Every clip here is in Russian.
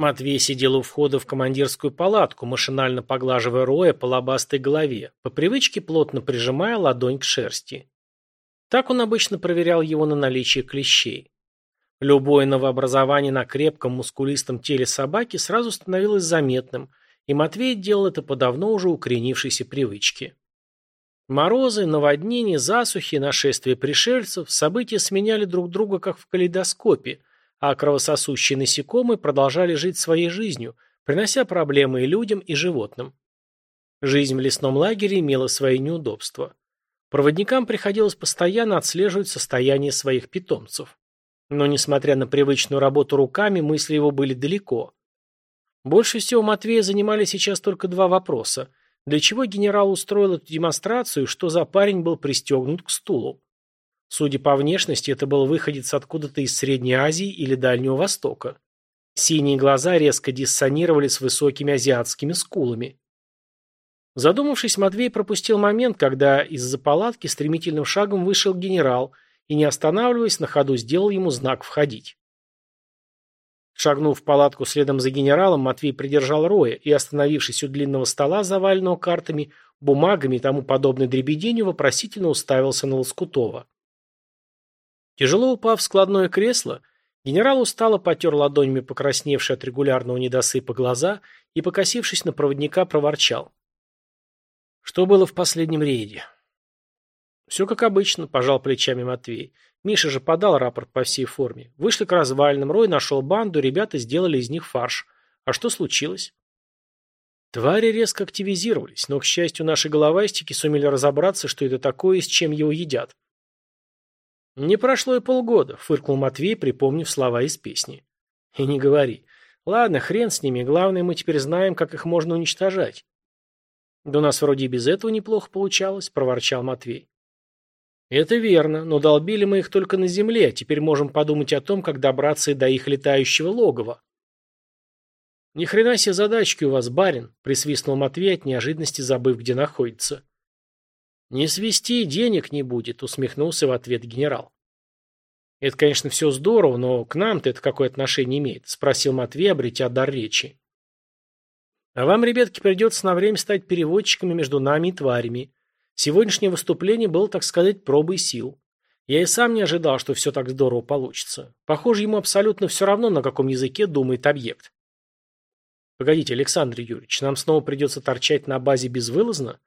Матвей сидел у входа в командирскую палатку, машинально поглаживая Роя по лобастой голове, по привычке плотно прижимая ладонь к шерсти. Так он обычно проверял его на наличие клещей. Любое новообразование на крепком, мускулистом теле собаки сразу становилось заметным, и Матвей делал это по давно уже укоренившейся привычке. Морозы, наводнения, засухи, нашествия пришельцев, события сменяли друг друга как в калейдоскопе, а кровососущие насекомые продолжали жить своей жизнью, принося проблемы и людям, и животным. Жизнь в лесном лагере имела свои неудобства. Проводникам приходилось постоянно отслеживать состояние своих питомцев. Но, несмотря на привычную работу руками, мысли его были далеко. Больше всего Матвея занимали сейчас только два вопроса. Для чего генерал устроил эту демонстрацию и что за парень был пристегнут к стулу? Судя по внешности, это был выходец откуда-то из Средней Азии или Дальнего Востока. Синие глаза резко диссонировали с высокими азиатскими скулами. Задумавшись, Матвей пропустил момент, когда из-за палатки стремительным шагом вышел генерал и, не останавливаясь, на ходу сделал ему знак «Входить». Шагнув в палатку следом за генералом, Матвей придержал Роя и, остановившись у длинного стола, заваленного картами, бумагами и тому подобной дребеденью, вопросительно уставился на Лоскутова. Тяжело упав в складное кресло, генерал устало потер ладонями покрасневшие от регулярного недосыпа глаза и, покосившись на проводника, проворчал. Что было в последнем рейде? Все как обычно, пожал плечами Матвей. Миша же подал рапорт по всей форме. Вышли к развалинам, Рой нашел банду, ребята сделали из них фарш. А что случилось? Твари резко активизировались, но, к счастью, наши головастики сумели разобраться, что это такое и с чем его едят. Не прошло и полгода, фыркнул Матвей, припомнив слова из песни. И не говори. Ладно, хрен с ними, главное, мы теперь знаем, как их можно уничтожать. «Да у нас вроде и без этого неплохо получалось», – проворчал Матвей. «Это верно, но долбили мы их только на земле, а теперь можем подумать о том, как добраться до их летающего логова». «Ни хрена себе задачки у вас, барин», – присвистнул Матвей от неожиданности, забыв, где находится. «Не свести, денег не будет», – усмехнулся в ответ генерал. «Это, конечно, все здорово, но к нам-то это какое отношение имеет?» – спросил Матвей, обретя дар речи. А вам, ребятки, придется на время стать переводчиками между нами и тварями. Сегодняшнее выступление было, так сказать, пробой сил. Я и сам не ожидал, что все так здорово получится. Похоже, ему абсолютно все равно, на каком языке думает объект. Погодите, Александр Юрьевич, нам снова придется торчать на базе безвылазно?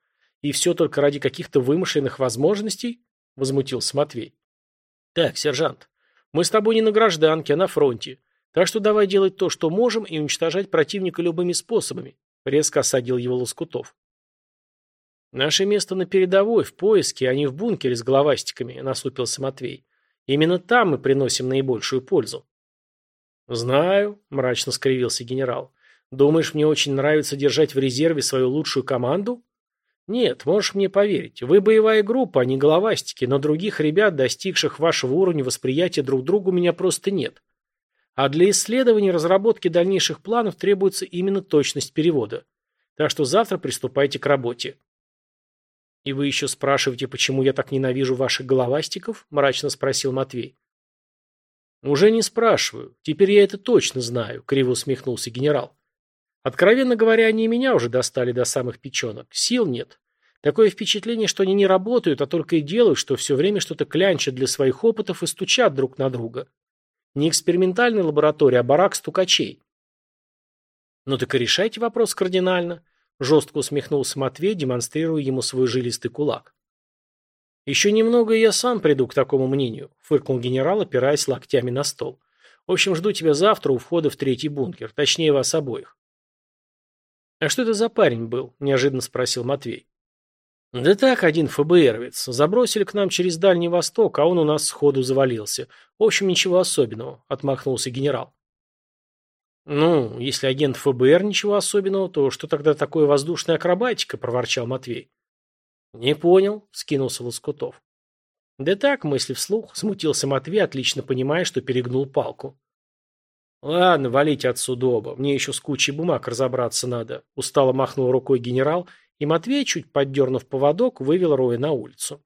И все только ради каких-то вымышленных возможностей? Возмутился Матвей. Так, сержант, мы с тобой не на гражданке, а на фронте. Так что давай делать то, что можем, и уничтожать противника любыми способами», — резко осадил его Лоскутов. «Наше место на передовой, в поиске, а не в бункере с головастиками», — насупился Матвей. «Именно там мы приносим наибольшую пользу». «Знаю», — мрачно скривился генерал. «Думаешь, мне очень нравится держать в резерве свою лучшую команду?» «Нет, можешь мне поверить. Вы боевая группа, а не головастики, но других ребят, достигших вашего уровня восприятия друг другу, у меня просто нет. А для исследования и разработки дальнейших планов требуется именно точность перевода. Так что завтра приступайте к работе. «И вы еще спрашиваете, почему я так ненавижу ваших головастиков?» – мрачно спросил Матвей. «Уже не спрашиваю. Теперь я это точно знаю», – криво усмехнулся генерал. «Откровенно говоря, они и меня уже достали до самых печенок. Сил нет. Такое впечатление, что они не работают, а только и делают, что все время что-то клянчат для своих опытов и стучат друг на друга. Не экспериментальная лаборатория, а барак стукачей. Ну так и решайте вопрос кардинально, жестко усмехнулся Матвей, демонстрируя ему свой жилистый кулак. Еще немного, и я сам приду к такому мнению, фыркнул генерал, опираясь локтями на стол. В общем, жду тебя завтра у входа в третий бункер, точнее вас обоих. А что это за парень был? неожиданно спросил Матвей. Да так, один ФБРовец. Забросили к нам через Дальний Восток, а он у нас сходу завалился. В общем, ничего особенного, отмахнулся генерал. Ну, если агент ФБР ничего особенного, то что тогда такое воздушная акробатика, проворчал Матвей. Не понял, скинулся Лоскутов. Да так, мысли вслух, смутился Матвей, отлично понимая, что перегнул палку. Ладно, валите отсюда оба, мне еще с кучей бумаг разобраться надо, устало махнул рукой генерал и Матвей, чуть поддернув поводок, вывел Роя на улицу.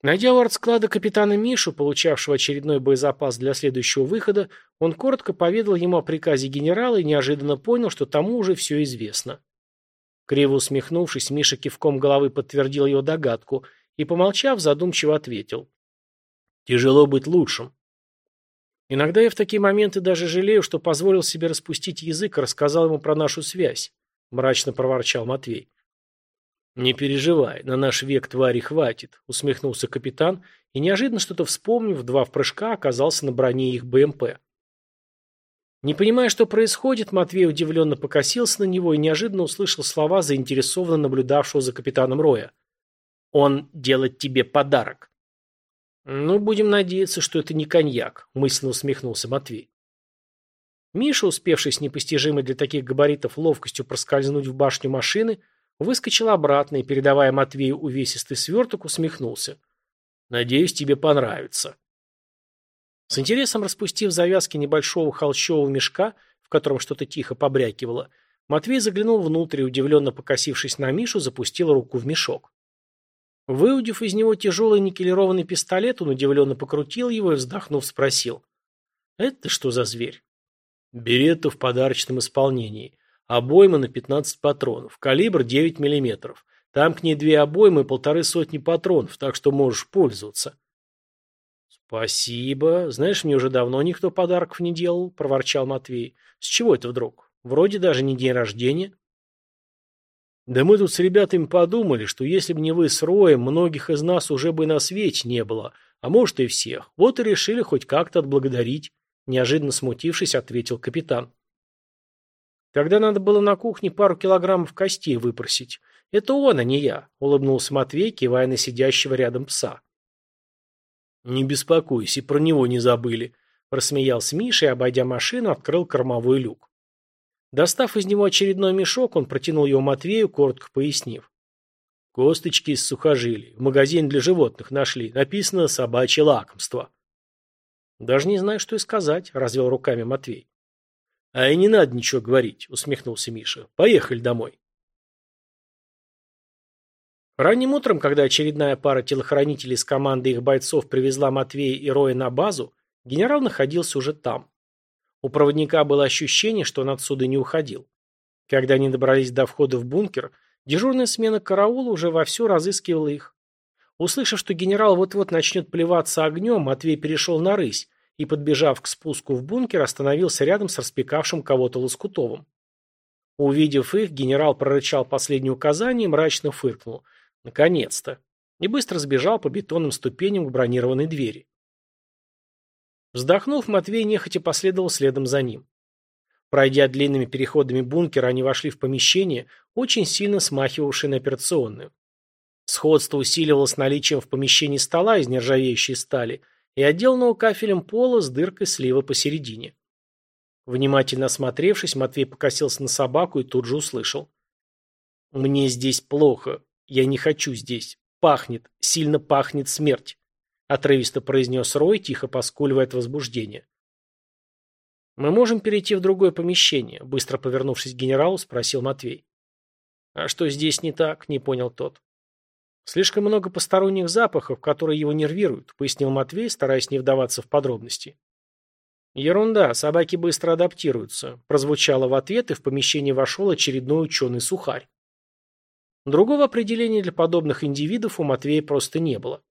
Найдя у артсклада капитана Мишу, получавшего очередной боезапас для следующего выхода, он коротко поведал ему о приказе генерала и неожиданно понял, что тому уже все известно. Криво усмехнувшись, Миша кивком головы подтвердил его догадку и, помолчав, задумчиво ответил. «Тяжело быть лучшим. Иногда я в такие моменты даже жалею, что позволил себе распустить язык и рассказал ему про нашу связь», – мрачно проворчал Матвей. «Не переживай, на наш век твари хватит», — усмехнулся капитан и, неожиданно что-то вспомнив, два в прыжка оказался на броне их БМП. Не понимая, что происходит, Матвей удивленно покосился на него и неожиданно услышал слова заинтересованно наблюдавшего за капитаном Роя. «Он делает тебе подарок». «Ну, будем надеяться, что это не коньяк», — мысленно усмехнулся Матвей. Миша, успевший с непостижимой для таких габаритов ловкостью проскользнуть в башню машины, — Выскочил обратно и, передавая Матвею увесистый сверток, усмехнулся. «Надеюсь, тебе понравится». С интересом распустив завязки небольшого холщового мешка, в котором что-то тихо побрякивало, Матвей заглянул внутрь и, удивленно покосившись на Мишу, запустил руку в мешок. Выудив из него тяжелый никелированный пистолет, он удивленно покрутил его и, вздохнув, спросил. «Это что за зверь?» «Беретта в подарочном исполнении. Обойма на 15 патронов. Калибр 9 мм. Там к ней две обоймы и полторы сотни патронов, так что можешь пользоваться. Спасибо. Знаешь, мне уже давно никто подарков не делал, проворчал Матвей. С чего это вдруг? Вроде даже не день рождения. Да мы тут с ребятами подумали, что если бы не вы с Роем, многих из нас уже бы на свете не было, а может и всех. Вот и решили хоть как-то отблагодарить, неожиданно смутившись, ответил капитан. Тогда надо было на кухне пару килограммов костей выпросить. Это он, а не я, улыбнулся Матвей, кивая на сидящего рядом пса. Не беспокойся, про него не забыли, рассмеялся Миша и, обойдя машину, открыл кормовой люк. Достав из него очередной мешок, он протянул его Матвею, коротко пояснив. Косточки из сухожилий. В магазине для животных нашли. Написано «собачье лакомство». Даже не знаю, что и сказать, развел руками Матвей. «А и не надо ничего говорить», — усмехнулся Миша. «Поехали домой». Ранним утром, когда очередная пара телохранителей с командой их бойцов привезла Матвея и Роя на базу, генерал находился уже там. У проводника было ощущение, что он отсюда не уходил. Когда они добрались до входа в бункер, дежурная смена караула уже вовсю разыскивала их. Услышав, что генерал вот-вот начнет плеваться огнем, Матвей перешел на рысь, и, подбежав к спуску в бункер, остановился рядом с распекавшим кого-то Лоскутовым. Увидев их, генерал прорычал последнее указание и мрачно фыркнул. Наконец-то. И быстро сбежал по бетонным ступеням к бронированной двери. Вздохнув, Матвей нехотя последовал следом за ним. Пройдя длинными переходами бункера, они вошли в помещение, очень сильно смахивавшее на операционную. Сходство усиливалось наличием в помещении стола из нержавеющей стали – и отделанного кафелем пола с дыркой слива посередине. Внимательно осмотревшись, Матвей покосился на собаку и тут же услышал. «Мне здесь плохо. Я не хочу здесь. Пахнет. Сильно пахнет смерть», — отрывисто произнес Рой, тихо поскуливая от возбуждения. «Мы можем перейти в другое помещение», — быстро повернувшись к генералу, спросил Матвей. «А что здесь не так?» — не понял тот. Слишком много посторонних запахов, которые его нервируют, пояснил Матвей, стараясь не вдаваться в подробности. Ерунда, собаки быстро адаптируются, прозвучало в ответ, и в помещение вошел очередной ученый-сухарь. Другого определения для подобных индивидов у Матвея просто не было.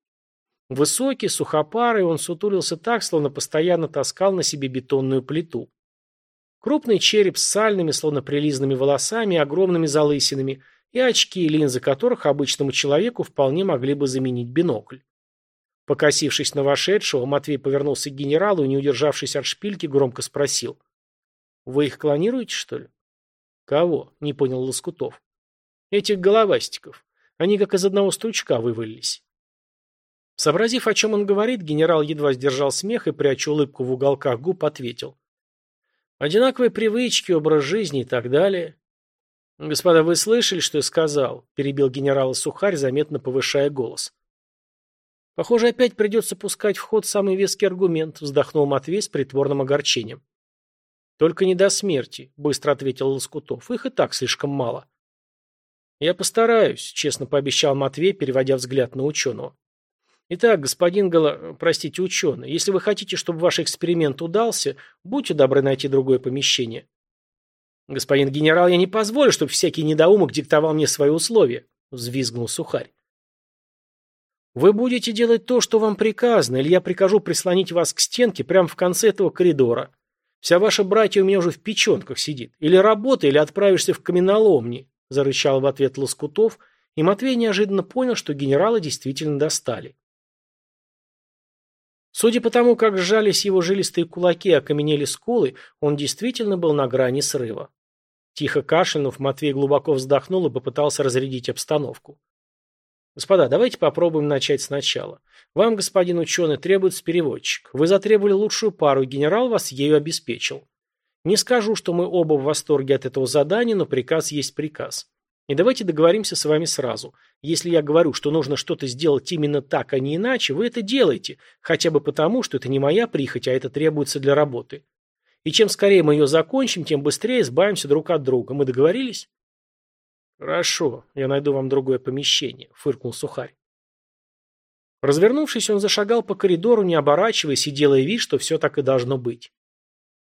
Высокий, сухопарый, он сутулился так, словно постоянно таскал на себе бетонную плиту. Крупный череп с сальными, словно прилизанными волосами огромными залысинами – и очки, линзы которых обычному человеку вполне могли бы заменить бинокль. Покосившись на вошедшего, Матвей повернулся к генералу и, не удержавшись от шпильки, громко спросил. «Вы их клонируете, что ли?» «Кого?» — не понял Лоскутов. «Этих головастиков. Они как из одного стручка вывалились». Сообразив, о чем он говорит, генерал едва сдержал смех и, пряча улыбку в уголках губ, ответил. «Одинаковые привычки, образ жизни и так далее. «Господа, вы слышали, что я сказал?» – перебил генерал Сухарь, заметно повышая голос. «Похоже, опять придется пускать в ход самый веский аргумент», – вздохнул Матвей с притворным огорчением. «Только не до смерти», – быстро ответил Лоскутов. «Их и так слишком мало». «Я постараюсь», – честно пообещал Матвей, переводя взгляд на ученого. Итак, господин Гала... простите, ученый, если вы хотите, чтобы ваш эксперимент удался, будьте добры найти другое помещение. Господин генерал, я не позволю, чтобы всякий недоумок диктовал мне свои условия, взвизгнул сухарь. Вы будете делать то, что вам приказано, или я прикажу прислонить вас к стенке прямо в конце этого коридора. Вся ваша братья у меня уже в печенках сидит. Или работай, или отправишься в каменоломни, зарычал в ответ Лоскутов, и Матвей неожиданно понял, что генерала действительно достали. Судя по тому, как сжались его жилистые кулаки и окаменели скулы, он действительно был на грани срыва. Тихо кашлянув, Матвей глубоко вздохнул и попытался разрядить обстановку. Господа, давайте попробуем начать сначала. Вам, господин ученый, требуется переводчик. Вы затребовали лучшую пару, и генерал вас ею обеспечил. Не скажу, что мы оба в восторге от этого задания, но приказ есть приказ. И давайте договоримся с вами сразу. Если я говорю, что нужно что-то сделать именно так, а не иначе, вы это делаете, хотя бы потому, что это не моя прихоть, а это требуется для работы. И чем скорее мы ее закончим, тем быстрее избавимся друг от друга. Мы договорились? «Хорошо, я найду вам другое помещение», — фыркнул Сухарь. Развернувшись, он зашагал по коридору, не оборачиваясь и делая вид, что все так и должно быть.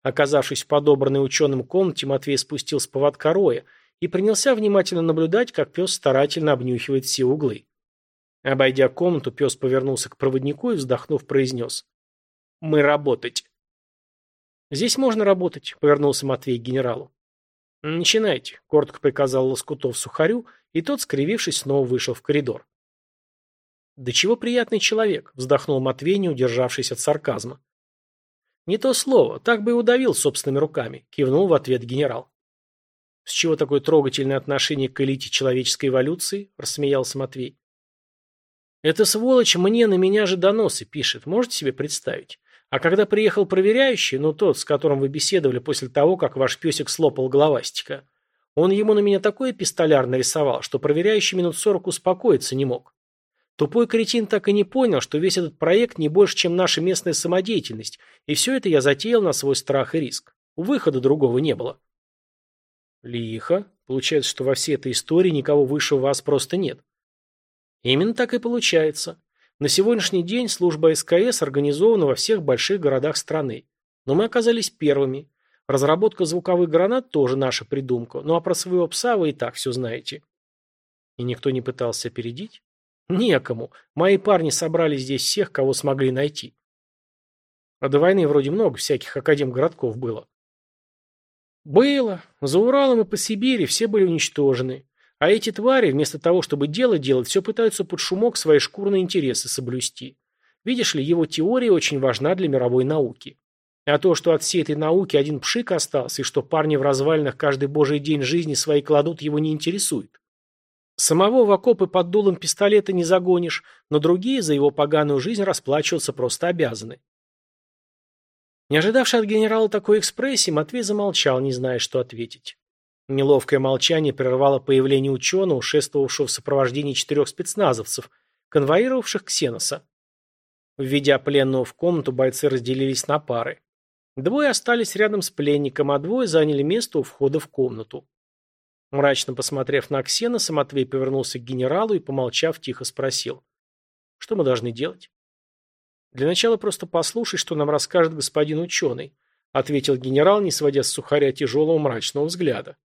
Оказавшись в подобранной ученым комнате, Матвей спустил с поводка роя и принялся внимательно наблюдать, как пес старательно обнюхивает все углы. Обойдя комнату, пес повернулся к проводнику и, вздохнув, произнес. «Мы работать». «Здесь можно работать», — повернулся Матвей к генералу. «Начинайте», — коротко приказал Лоскутов сухарю, и тот, скривившись, снова вышел в коридор. «Да чего приятный человек», — вздохнул Матвей, не удержавшись от сарказма. «Не то слово, так бы и удавил собственными руками», — кивнул в ответ генерал. «С чего такое трогательное отношение к элите человеческой эволюции?» – рассмеялся Матвей. «Это сволочь мне на меня же доносы пишет, можете себе представить? А когда приехал проверяющий, ну тот, с которым вы беседовали после того, как ваш песик слопал головастика, он ему на меня такой пистоляр нарисовал, что проверяющий минут сорок успокоиться не мог. Тупой кретин так и не понял, что весь этот проект не больше, чем наша местная самодеятельность, и все это я затеял на свой страх и риск. Выхода другого не было. Лихо. Получается, что во всей этой истории никого выше вас просто нет. Именно так и получается. На сегодняшний день служба СКС организована во всех больших городах страны. Но мы оказались первыми. Разработка звуковых гранат тоже наша придумка. Ну а про своего пса вы и так все знаете. И никто не пытался опередить? Некому. Мои парни собрали здесь всех, кого смогли найти. А до войны вроде много всяких академгородков было. Было. За Уралом и по Сибири все были уничтожены. А эти твари, вместо того, чтобы дело делать, все пытаются под шумок свои шкурные интересы соблюсти. Видишь ли, его теория очень важна для мировой науки. А то, что от всей этой науки один пшик остался, и что парни в развалинах каждый божий день жизни свои кладут, его не интересует. Самого в окопы под дулом пистолета не загонишь, но другие за его поганую жизнь расплачиваться просто обязаны. Не ожидавший от генерала такой экспрессии, Матвей замолчал, не зная, что ответить. Неловкое молчание прервало появление ученого, шествовавшего в сопровождении четырех спецназовцев, конвоировавших Ксеноса. Введя пленного в комнату, бойцы разделились на пары. Двое остались рядом с пленником, а двое заняли место у входа в комнату. Мрачно посмотрев на Ксеноса, Матвей повернулся к генералу и, помолчав, тихо спросил. «Что мы должны делать?» «Для начала просто послушай, что нам расскажет господин ученый», ответил генерал, не сводя с сухаря тяжелого мрачного взгляда.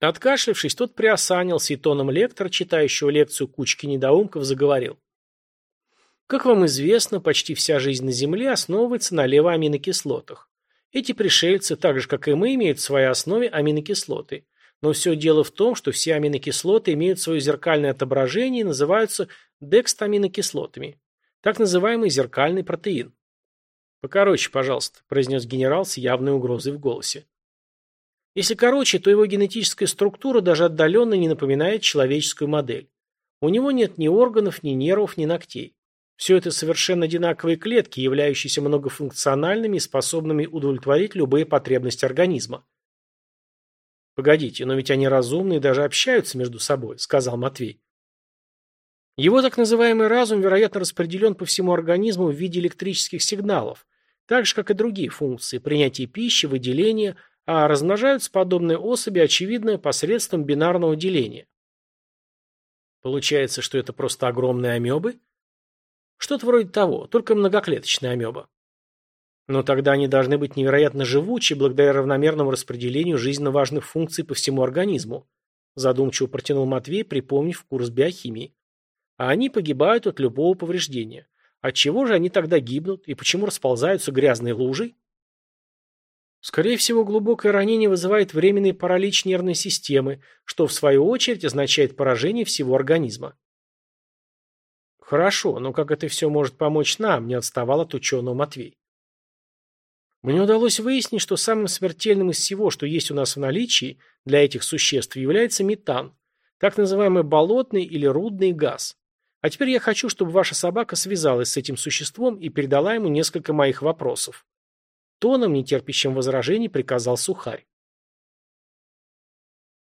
Откашлившись, тот приосанился и тоном лектора, читающего лекцию кучки недоумков, заговорил. Как вам известно, почти вся жизнь на Земле основывается на левоаминокислотах. Эти пришельцы, так же как и мы, имеют в своей основе аминокислоты. Но все дело в том, что все аминокислоты имеют свое зеркальное отображение и называются декстаминокислотами. Так называемый зеркальный протеин. «Покороче, пожалуйста», – произнес генерал с явной угрозой в голосе. Если короче, то его генетическая структура даже отдаленно не напоминает человеческую модель. У него нет ни органов, ни нервов, ни ногтей. Все это совершенно одинаковые клетки, являющиеся многофункциональными и способными удовлетворить любые потребности организма. «Погодите, но ведь они разумны и даже общаются между собой», — сказал Матвей. Его так называемый разум, вероятно, распределен по всему организму в виде электрических сигналов, так же, как и другие функции – принятие пищи, выделение, а размножаются подобные особи, очевидно, посредством бинарного деления. Получается, что это просто огромные амебы? Что-то вроде того, только многоклеточная амеба. Но тогда они должны быть невероятно живучи благодаря равномерному распределению жизненно важных функций по всему организму, задумчиво протянул Матвей, припомнив курс биохимии. А они погибают от любого повреждения. От чего же они тогда гибнут и почему расползаются грязной лужей? Скорее всего, глубокое ранение вызывает временный паралич нервной системы, что в свою очередь означает поражение всего организма. Хорошо, но как это все может помочь нам, не отставал от ученого Матвей. Мне удалось выяснить, что самым смертельным из всего, что есть у нас в наличии для этих существ, является метан, так называемый болотный или рудный газ. А теперь я хочу, чтобы ваша собака связалась с этим существом и передала ему несколько моих вопросов. Тоном, нетерпящим возражений, приказал Сухарь.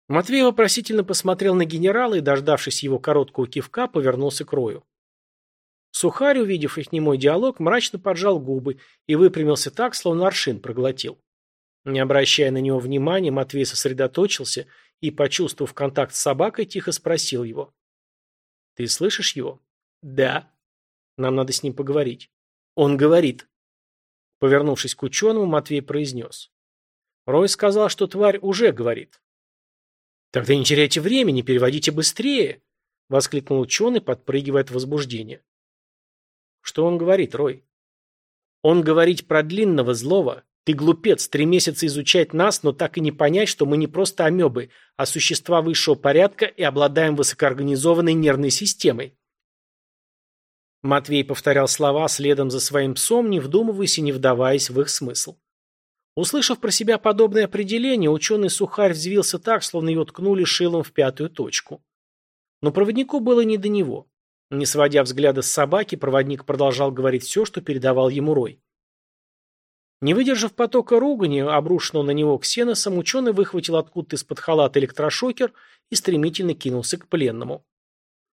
Матвей вопросительно посмотрел на генерала и, дождавшись его короткого кивка, повернулся к Рою. Сухарь, увидев их немой диалог, мрачно поджал губы и выпрямился так, словно аршин проглотил. Не обращая на него внимания, Матвей сосредоточился и, почувствовав контакт с собакой, тихо спросил его. «Ты слышишь его?» «Да». «Нам надо с ним поговорить». «Он говорит». Повернувшись к ученому, Матвей произнес. Рой сказал, что тварь уже говорит. «Тогда не теряйте времени, переводите быстрее!» — воскликнул ученый, подпрыгивая от возбуждения. Что он говорит, Рой? Он говорит про длинного злого. Ты глупец, три месяца изучать нас, но так и не понять, что мы не просто амебы, а существа высшего порядка и обладаем высокоорганизованной нервной системой. Матвей повторял слова следом за своим псом, не вдумываясь и не вдаваясь в их смысл. Услышав про себя подобное определение, ученый сухарь взвился так, словно его ткнули шилом в пятую точку. Но проводнику было не до него. Не сводя взгляда с собаки, проводник продолжал говорить все, что передавал ему Рой. Не выдержав потока ругани, обрушенного на него ксеносом, ученый выхватил откуда-то из-под халата электрошокер и стремительно кинулся к пленному.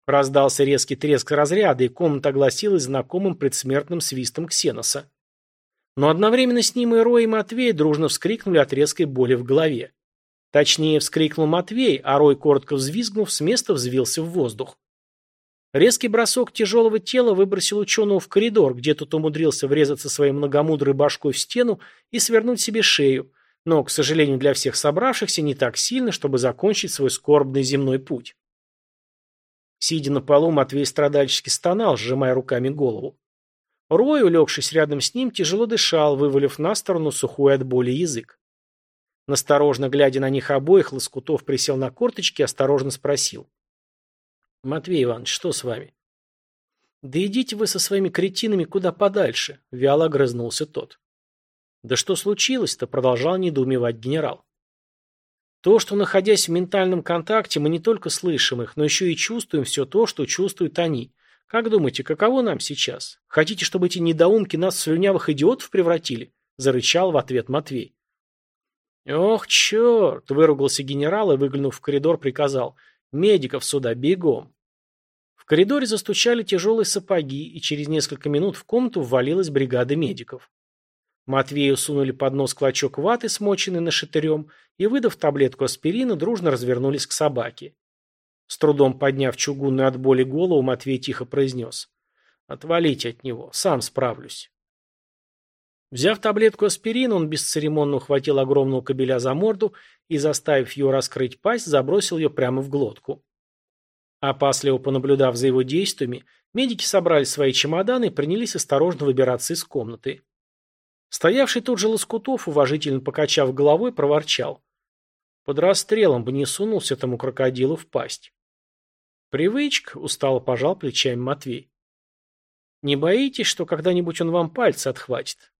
Раздался резкий треск разряда, и комната огласилась знакомым предсмертным свистом ксеноса. Но одновременно с ним и Рой и Матвей дружно вскрикнули от резкой боли в голове. Точнее, вскрикнул Матвей, а Рой, коротко взвизгнув, с места взвился в воздух. Резкий бросок тяжелого тела выбросил ученого в коридор, где тот умудрился врезаться своей многомудрой башкой в стену и свернуть себе шею, но, к сожалению для всех собравшихся, не так сильно, чтобы закончить свой скорбный земной путь. Сидя на полу, Матвей страдальчески стонал, сжимая руками голову. Рой, улегшись рядом с ним, тяжело дышал, вывалив на сторону сухой от боли язык. Насторожно глядя на них обоих, Лоскутов присел на корточки и осторожно спросил. «Матвей Иванович, что с вами?» «Да идите вы со своими кретинами куда подальше», — вяло огрызнулся тот. «Да что случилось-то?» — продолжал недоумевать генерал. «То, что, находясь в ментальном контакте, мы не только слышим их, но еще и чувствуем все то, что чувствуют они. Как думаете, каково нам сейчас? Хотите, чтобы эти недоумки нас в слюнявых идиотов превратили?» — зарычал в ответ Матвей. «Ох, черт!» — выругался генерал и, выглянув в коридор, приказал — Медиков сюда, бегом. В коридоре застучали тяжелые сапоги, и через несколько минут в комнату ввалилась бригада медиков. Матвею сунули под нос клочок ваты, смоченный нашатырем, и, выдав таблетку аспирина, дружно развернулись к собаке. С трудом подняв чугунную от боли голову, Матвей тихо произнес. «Отвалите от него, сам справлюсь». Взяв таблетку аспирина, он бесцеремонно ухватил огромного кобеля за морду и, заставив ее раскрыть пасть, забросил ее прямо в глотку. Опасливо понаблюдав за его действиями, медики собрали свои чемоданы и принялись осторожно выбираться из комнаты. Стоявший тут же Лоскутов, уважительно покачав головой, проворчал. Под расстрелом бы не сунулся этому крокодилу в пасть. Привычка, устало пожал плечами Матвей. Не боитесь, что когда-нибудь он вам пальцы отхватит?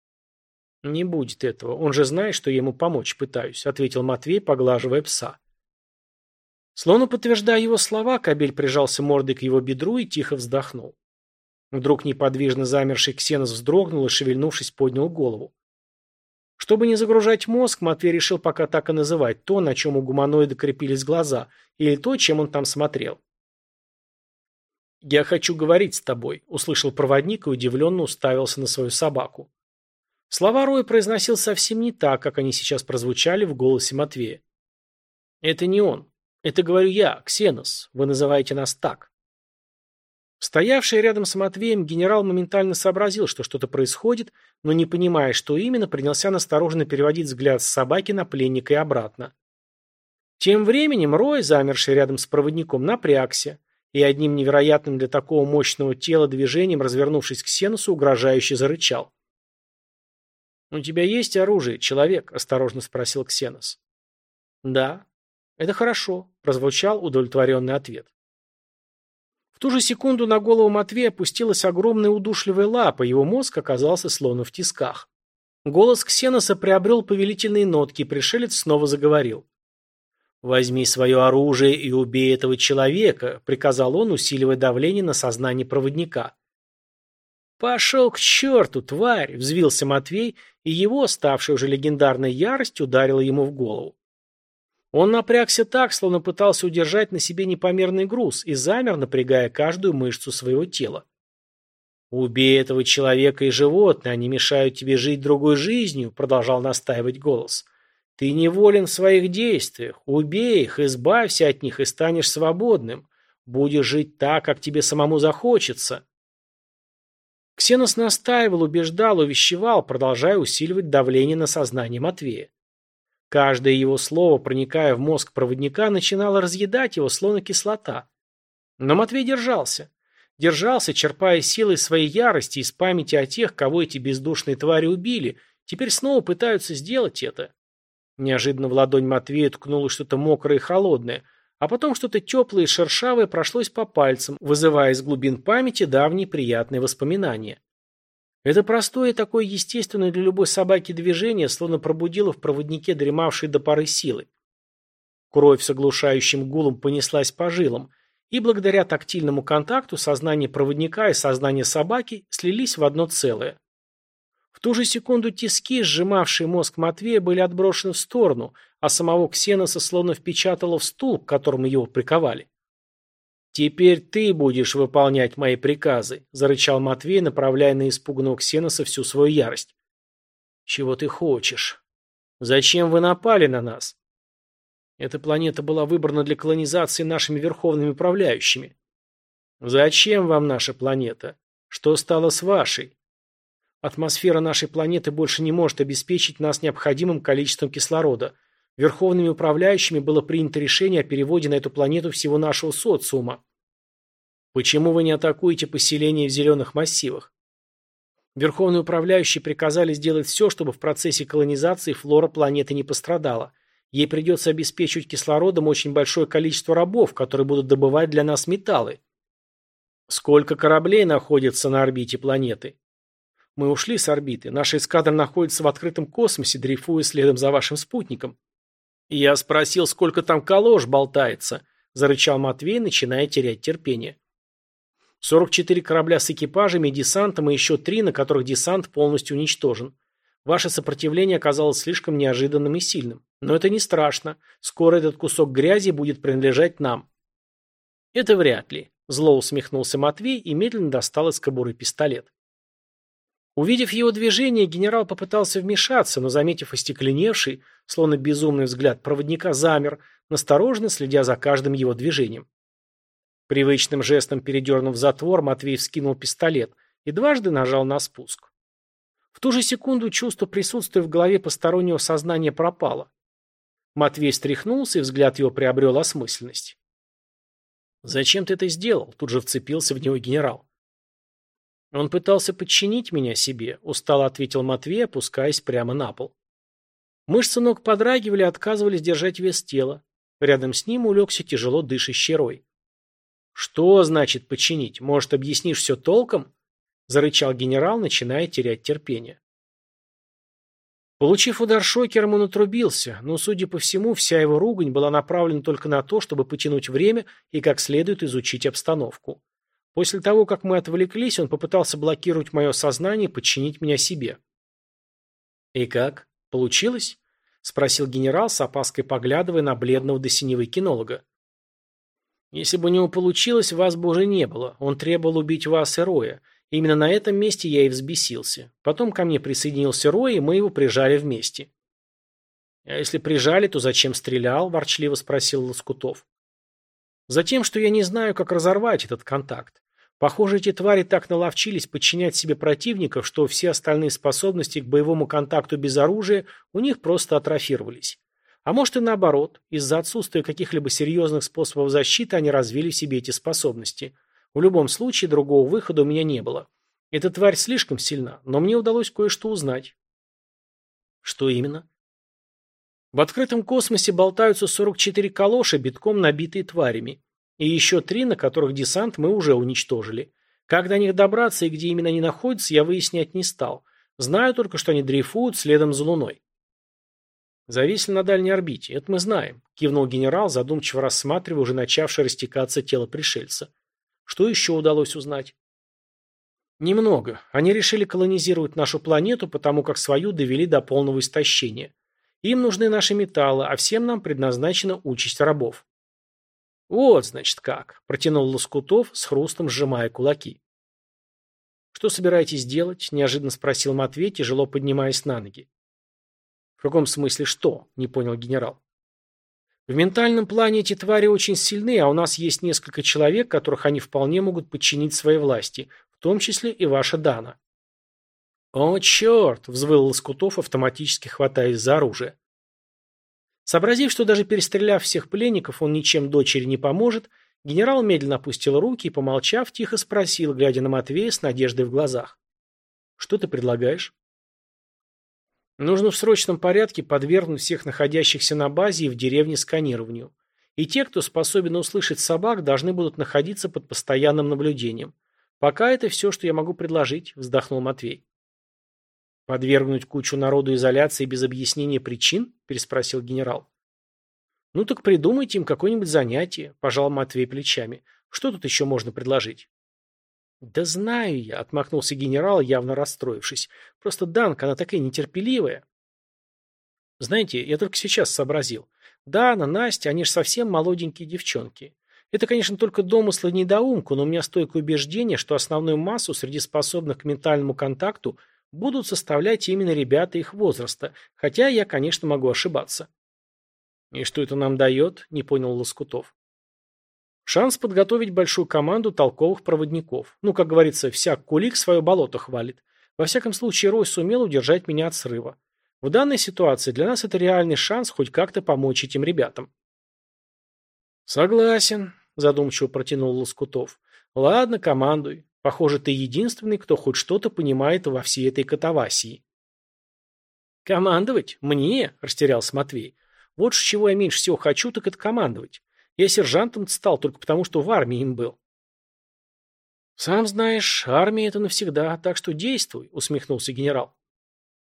«Не будет этого. Он же знает, что я ему помочь пытаюсь», — ответил Матвей, поглаживая пса. Словно подтверждая его слова, кобель прижался мордой к его бедру и тихо вздохнул. Вдруг неподвижно замерший ксенос вздрогнул и, шевельнувшись, поднял голову. Чтобы не загружать мозг, Матвей решил пока так и называть то, на чем у гуманоида крепились глаза, или то, чем он там смотрел. «Я хочу говорить с тобой», — услышал проводник и удивленно уставился на свою собаку. Слова Роя произносил совсем не так, как они сейчас прозвучали в голосе Матвея. «Это не он. Это говорю я, Ксенос. Вы называете нас так». Стоявший рядом с Матвеем генерал моментально сообразил, что что-то происходит, но не понимая, что именно, принялся настороженно переводить взгляд с собаки на пленника и обратно. Тем временем Рой, замерший рядом с проводником, напрягся и одним невероятным для такого мощного тела движением, развернувшись к Сенусу, угрожающе зарычал. «У тебя есть оружие, человек?» – осторожно спросил Ксенос. «Да». «Это хорошо», – прозвучал удовлетворенный ответ. В ту же секунду на голову Матвея опустилась огромная удушливая лапа, его мозг оказался словно в тисках. Голос Ксеноса приобрел повелительные нотки, и пришелец снова заговорил. «Возьми свое оружие и убей этого человека», — приказал он, усиливая давление на сознание проводника. «Пошел к черту, тварь!» — взвился Матвей, и его, ставшая уже легендарной ярость, ударила ему в голову. Он напрягся так, словно пытался удержать на себе непомерный груз и замер, напрягая каждую мышцу своего тела. «Убей этого человека и животное, они мешают тебе жить другой жизнью», — продолжал настаивать голос. «Ты неволен в своих действиях. Убей их, избавься от них и станешь свободным. Будешь жить так, как тебе самому захочется». Ксенос настаивал, убеждал, увещевал, продолжая усиливать давление на сознание Матвея. Каждое его слово, проникая в мозг проводника, начинало разъедать его, словно кислота. Но Матвей держался. Держался, черпая силы своей ярости из памяти о тех, кого эти бездушные твари убили, теперь снова пытаются сделать это. Неожиданно в ладонь Матвея ткнулось что-то мокрое и холодное, а потом что-то теплое и шершавое прошлось по пальцам, вызывая из глубин памяти давние приятные воспоминания. Это простое и такое естественное для любой собаки движение словно пробудило в проводнике дремавшей до поры силы. Кровь с оглушающим гулом понеслась по жилам, и благодаря тактильному контакту сознание проводника и сознание собаки слились в одно целое. В ту же секунду тиски, сжимавшие мозг Матвея, были отброшены в сторону, а самого Ксеноса словно впечатало в стул, к которому его приковали. «Теперь ты будешь выполнять мои приказы», – зарычал Матвей, направляя на испуганного Ксеноса всю свою ярость. «Чего ты хочешь? Зачем вы напали на нас?» Эта планета была выбрана для колонизации нашими верховными управляющими. Зачем вам наша планета? Что стало с вашей? Атмосфера нашей планеты больше не может обеспечить нас необходимым количеством кислорода. Верховными управляющими было принято решение о переводе на эту планету всего нашего социума. Почему вы не атакуете поселения в зеленых массивах? Верховные управляющие приказали сделать все, чтобы в процессе колонизации флора планеты не пострадала. Ей придется обеспечивать кислородом очень большое количество рабов, которые будут добывать для нас металлы. Сколько кораблей находится на орбите планеты? Мы ушли с орбиты. Наша эскадра находится в открытом космосе, дрейфуя следом за вашим спутником. «Я спросил, сколько там калош болтается», – зарычал Матвей, начиная терять терпение. «Сорок четыре корабля с экипажами десантом, и еще три, на которых десант полностью уничтожен. Ваше сопротивление оказалось слишком неожиданным и сильным. Но это не страшно. Скоро этот кусок грязи будет принадлежать нам». «Это вряд ли», – зло усмехнулся Матвей и медленно достал из кобуры пистолет. Увидев его движение, генерал попытался вмешаться, но, заметив остекленевший, словно безумный взгляд проводника, замер, настороженно следя за каждым его движением. Привычным жестом передернув затвор, Матвей вскинул пистолет и дважды нажал на спуск. В ту же секунду чувство присутствия в голове постороннего сознания пропало. Матвей встряхнулся, и взгляд его приобрел осмысленность. «Зачем ты это сделал?» – тут же вцепился в него генерал. «Он пытался подчинить меня себе», – устало ответил Матвей, опускаясь прямо на пол. Мышцы ног подрагивали, отказывались держать вес тела. Рядом с ним улегся тяжело дышащий Рой. «Что значит подчинить? Может, объяснишь все толком?» – зарычал генерал, начиная терять терпение. Получив удар шокером, он отрубился, но, судя по всему, вся его ругань была направлена только на то, чтобы потянуть время и как следует изучить обстановку. После того, как мы отвлеклись, он попытался блокировать мое сознание и подчинить меня себе. «И как? Получилось?» – спросил генерал, с опаской поглядывая на бледного до синевы кинолога. «Если бы у него получилось, вас бы уже не было. Он требовал убить вас и Роя. Именно на этом месте я и взбесился. Потом ко мне присоединился Рой, и мы его прижали вместе». «А если прижали, то зачем стрелял?» – ворчливо спросил Лоскутов. «Затем, что я не знаю, как разорвать этот контакт. Похоже, эти твари так наловчились подчинять себе противников, что все остальные способности к боевому контакту без оружия у них просто атрофировались. А может и наоборот, из-за отсутствия каких-либо серьезных способов защиты они развили в себе эти способности. В любом случае, другого выхода у меня не было. Эта тварь слишком сильна, но мне удалось кое-что узнать. Что именно? В открытом космосе болтаются 44 калоши, битком набитые тварями. И еще три, на которых десант мы уже уничтожили. Как до них добраться и где именно они находятся, я выяснять не стал. Знаю только, что они дрейфуют следом за Луной. Зависли на дальней орбите, это мы знаем, кивнул генерал, задумчиво рассматривая уже начавшее растекаться тело пришельца. Что еще удалось узнать? Немного. Они решили колонизировать нашу планету, потому как свою довели до полного истощения. Им нужны наши металлы, а всем нам предназначена участь рабов. Вот, значит, как, протянул Лоскутов, с хрустом сжимая кулаки. Что собираетесь делать? неожиданно спросил Матвей, тяжело поднимаясь на ноги. В каком смысле что? не понял генерал. В ментальном плане эти твари очень сильны, а у нас есть несколько человек, которых они вполне могут подчинить своей власти, в том числе и ваша Дана. «О, черт!» – взвыл Лоскутов, автоматически хватаясь за оружие. Сообразив, что даже перестреляв всех пленников, он ничем дочери не поможет, генерал медленно опустил руки и, помолчав, тихо спросил, глядя на Матвея с надеждой в глазах. «Что ты предлагаешь?» «Нужно в срочном порядке подвергнуть всех находящихся на базе и в деревне сканированию. И те, кто способен услышать собак, должны будут находиться под постоянным наблюдением. Пока это все, что я могу предложить», – вздохнул Матвей. «Подвергнуть кучу народу изоляции без объяснения причин?» – переспросил генерал. «Ну так придумайте им какое-нибудь занятие», – пожал Матвей плечами. «Что тут еще можно предложить?» «Да знаю я», – отмахнулся генерал, явно расстроившись. «Просто Данка, она такая нетерпеливая». «Знаете, я только сейчас сообразил. Дана, Настя, они же совсем молоденькие девчонки. Это, конечно, только домыслы недоумку, но у меня стойкое убеждение, что основную массу среди способных к ментальному контакту – будут составлять именно ребята их возраста, хотя я, конечно, могу ошибаться. И что это нам дает, не понял Лоскутов. Шанс подготовить большую команду толковых проводников. Ну, как говорится, всяк кулик свое болото хвалит. Во всяком случае, Рой сумел удержать меня от срыва. В данной ситуации для нас это реальный шанс хоть как-то помочь этим ребятам. Согласен, задумчиво протянул Лоскутов. Ладно, командуй. Похоже, ты единственный, кто хоть что-то понимает во всей этой катавасии. «Командовать? Мне?» – растерялся Матвей. «Вот чего я меньше всего хочу, так это командовать. Я сержантом стал только потому, что в армии им был». «Сам знаешь, армия – это навсегда, так что действуй», – усмехнулся генерал.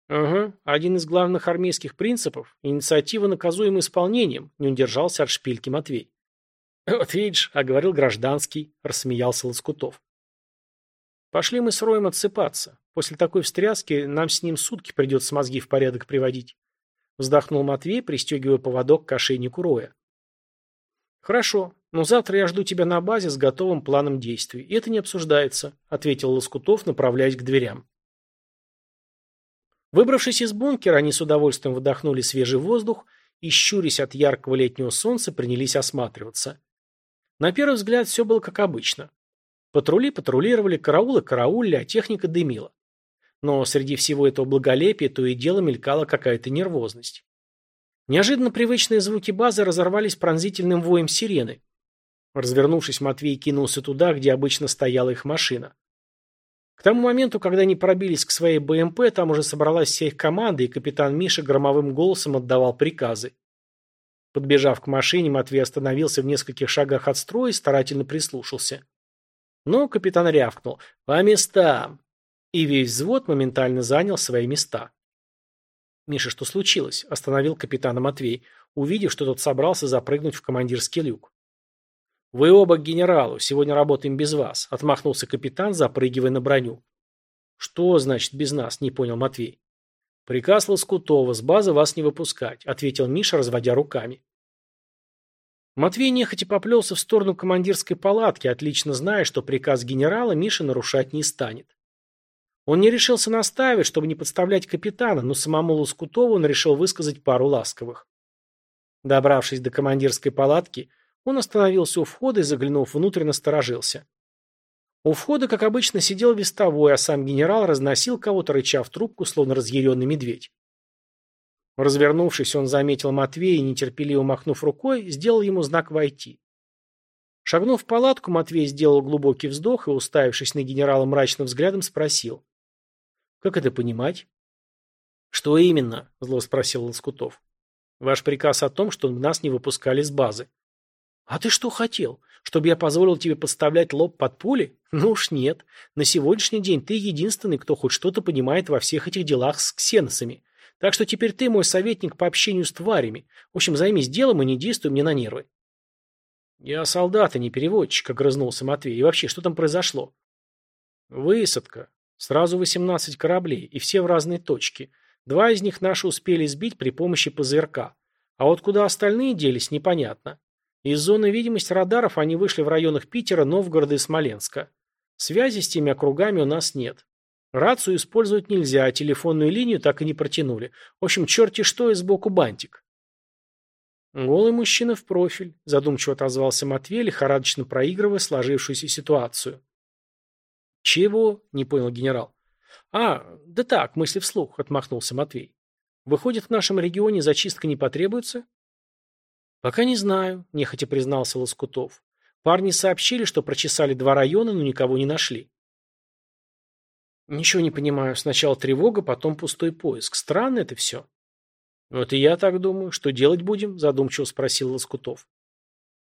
«Ага, один из главных армейских принципов – инициатива наказуема исполнением», – не удержался от шпильки Матвей. «Вот видишь, говорил гражданский», – рассмеялся Лоскутов. Пошли мы с Роем отсыпаться. После такой встряски нам с ним сутки придется мозги в порядок приводить. Вздохнул Матвей, пристегивая поводок к ошейнику Роя. Хорошо, но завтра я жду тебя на базе с готовым планом действий. И это не обсуждается, ответил Лоскутов, направляясь к дверям. Выбравшись из бункера, они с удовольствием вдохнули свежий воздух и, щурясь от яркого летнего солнца, принялись осматриваться. На первый взгляд все было как обычно. Патрули патрулировали, караулы караулили, а техника дымила. Но среди всего этого благолепия то и дело мелькала какая-то нервозность. Неожиданно привычные звуки базы разорвались пронзительным воем сирены. Развернувшись, Матвей кинулся туда, где обычно стояла их машина. К тому моменту, когда они пробились к своей БМП, там уже собралась вся их команда, и капитан Миша громовым голосом отдавал приказы. Подбежав к машине, Матвей остановился в нескольких шагах от строя и старательно прислушался. Но капитан рявкнул «По местам!» И весь взвод моментально занял свои места. «Миша, что случилось?» – остановил капитана Матвей, увидев, что тот собрался запрыгнуть в командирский люк. «Вы оба к генералу, сегодня работаем без вас», – отмахнулся капитан, запрыгивая на броню. «Что значит без нас?» – не понял Матвей. «Приказ Лоскутова, с базы вас не выпускать», – ответил Миша, разводя руками. Матвей нехотя поплелся в сторону командирской палатки, отлично зная, что приказ генерала Миша нарушать не станет. Он не решился настаивать, чтобы не подставлять капитана, но самому Лоскутову он решил высказать пару ласковых. Добравшись до командирской палатки, он остановился у входа и, заглянув внутрь, насторожился. У входа, как обычно, сидел вестовой, а сам генерал разносил кого-то, рыча в трубку, словно разъяренный медведь. Развернувшись, он заметил Матвея и, нетерпеливо махнув рукой, сделал ему знак «Войти». Шагнув в палатку, Матвей сделал глубокий вздох и, уставившись на генерала мрачным взглядом, спросил. «Как это понимать?» «Что именно?» – зло спросил Лоскутов. «Ваш приказ о том, что нас не выпускали с базы». «А ты что хотел? Чтобы я позволил тебе подставлять лоб под пули? Ну уж нет. На сегодняшний день ты единственный, кто хоть что-то понимает во всех этих делах с ксеносами. Так что теперь ты мой советник по общению с тварями. В общем, займись делом и не действуй мне на нервы». «Я солдат, а не переводчик», — огрызнулся Матвей. «И вообще, что там произошло?» «Высадка. Сразу 18 кораблей, и все в разные точки. Два из них наши успели сбить при помощи ПЗРК. А вот куда остальные делись, непонятно. Из зоны видимости радаров они вышли в районах Питера, Новгорода и Смоленска. Связи с теми округами у нас нет. Рацию использовать нельзя, а телефонную линию так и не протянули. В общем, черти что и сбоку бантик. Голый мужчина в профиль, задумчиво отозвался Матвей, лихорадочно проигрывая сложившуюся ситуацию. «Чего?» – не понял генерал. «А, да так, мысли вслух», – отмахнулся Матвей. «Выходит, в нашем регионе зачистка не потребуется?» «Пока не знаю», – нехотя признался Лоскутов. «Парни сообщили, что прочесали два района, но никого не нашли». «Ничего не понимаю. Сначала тревога, потом пустой поиск. Странно это все». «Вот и я так думаю. Что делать будем?» – задумчиво спросил Лоскутов.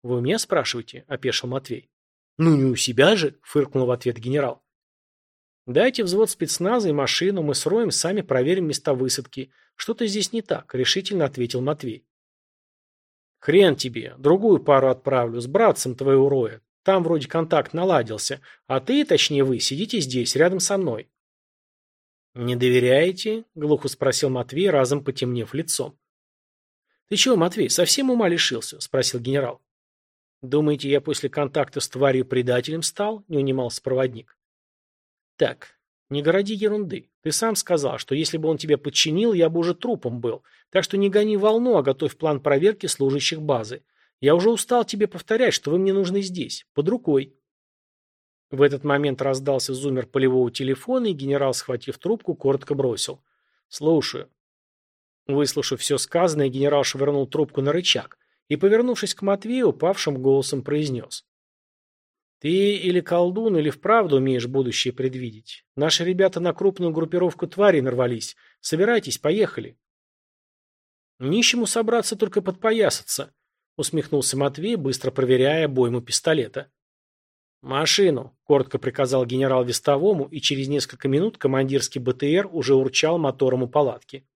«Вы у меня спрашиваете?» – опешил Матвей. «Ну не у себя же!» – фыркнул в ответ генерал. «Дайте взвод спецназа и машину, мы с Роем сами проверим места высадки. Что-то здесь не так», – решительно ответил Матвей. «Хрен тебе, другую пару отправлю, с братцем твоего Роя. Там вроде контакт наладился, а ты, точнее вы, сидите здесь, рядом со мной». «Не доверяете?» – глухо спросил Матвей, разом потемнев лицом. «Ты чего, Матвей, совсем ума лишился?» – спросил генерал. «Думаете, я после контакта с тварью предателем стал?» – не унимался проводник. «Так, не городи ерунды. Ты сам сказал, что если бы он тебя подчинил, я бы уже трупом был. Так что не гони волну, а готовь план проверки служащих базы. Я уже устал тебе повторять, что вы мне нужны здесь, под рукой». В этот момент раздался зумер полевого телефона, и генерал, схватив трубку, коротко бросил. «Слушаю». Выслушав все сказанное, генерал швырнул трубку на рычаг и, повернувшись к Матвею, упавшим голосом произнес. «Ты или колдун, или вправду умеешь будущее предвидеть. Наши ребята на крупную группировку тварей нарвались. Собирайтесь, поехали». «Нищему собраться только подпоясаться», — усмехнулся Матвей, быстро проверяя обойму пистолета. «Машину», — коротко приказал генерал Вестовому, и через несколько минут командирский БТР уже урчал мотором у палатки.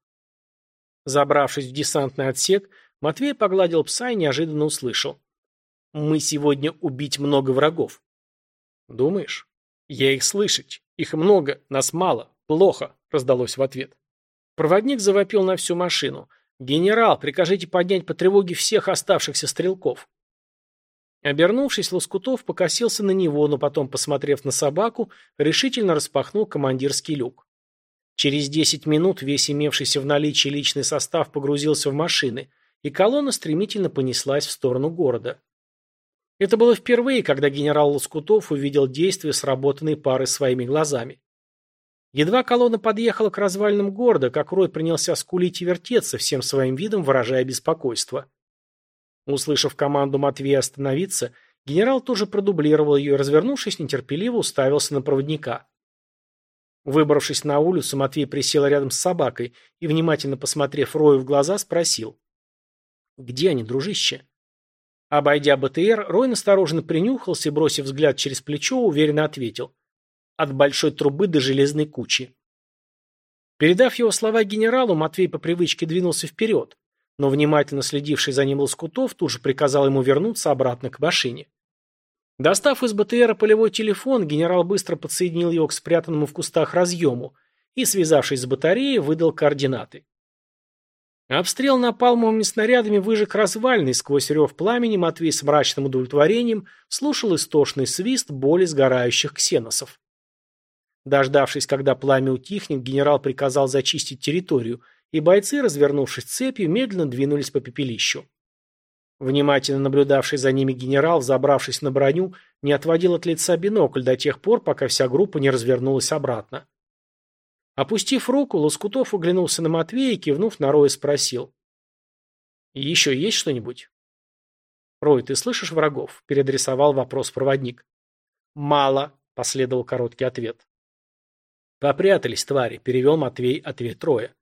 Забравшись в десантный отсек, Матвей погладил пса и неожиданно услышал. «Мы сегодня убить много врагов». «Думаешь?» «Я их слышать. Их много, нас мало. Плохо», — раздалось в ответ. Проводник завопил на всю машину. «Генерал, прикажите поднять по тревоге всех оставшихся стрелков». Обернувшись, Лоскутов покосился на него, но потом, посмотрев на собаку, решительно распахнул командирский люк. Через десять минут весь имевшийся в наличии личный состав погрузился в машины, и колонна стремительно понеслась в сторону города. Это было впервые, когда генерал Лоскутов увидел действие сработанной пары своими глазами. Едва колонна подъехала к развалинам города, как Рой принялся скулить и вертеться, всем своим видом выражая беспокойство. Услышав команду Матвея остановиться, генерал тоже продублировал ее и, развернувшись, нетерпеливо уставился на проводника. Выбравшись на улицу, Матвей присел рядом с собакой и, внимательно посмотрев Рою в глаза, спросил. «Где они, дружище?» Обойдя БТР, Рой настороженно принюхался и, бросив взгляд через плечо, уверенно ответил. «От большой трубы до железной кучи». Передав его слова генералу, Матвей по привычке двинулся вперед, но внимательно следивший за ним Лоскутов тут же приказал ему вернуться обратно к машине. Достав из БТРа полевой телефон, генерал быстро подсоединил его к спрятанному в кустах разъему и, связавшись с батареей, выдал координаты. Обстрел напалмовыми снарядами выжег развальный, сквозь рев пламени Матвей с мрачным удовлетворением слушал истошный свист боли сгорающих ксеносов. Дождавшись, когда пламя утихнет, генерал приказал зачистить территорию, и бойцы, развернувшись цепью, медленно двинулись по пепелищу. Внимательно наблюдавший за ними генерал, забравшись на броню, не отводил от лица бинокль до тех пор, пока вся группа не развернулась обратно. Опустив руку, Лоскутов оглянулся на Матвея и, кивнув на Роя, спросил. «Еще есть что-нибудь?» «Рой, ты слышишь врагов?» – переадресовал вопрос проводник. «Мало», – последовал короткий ответ. «Попрятались, твари», – перевел Матвей ответ Роя.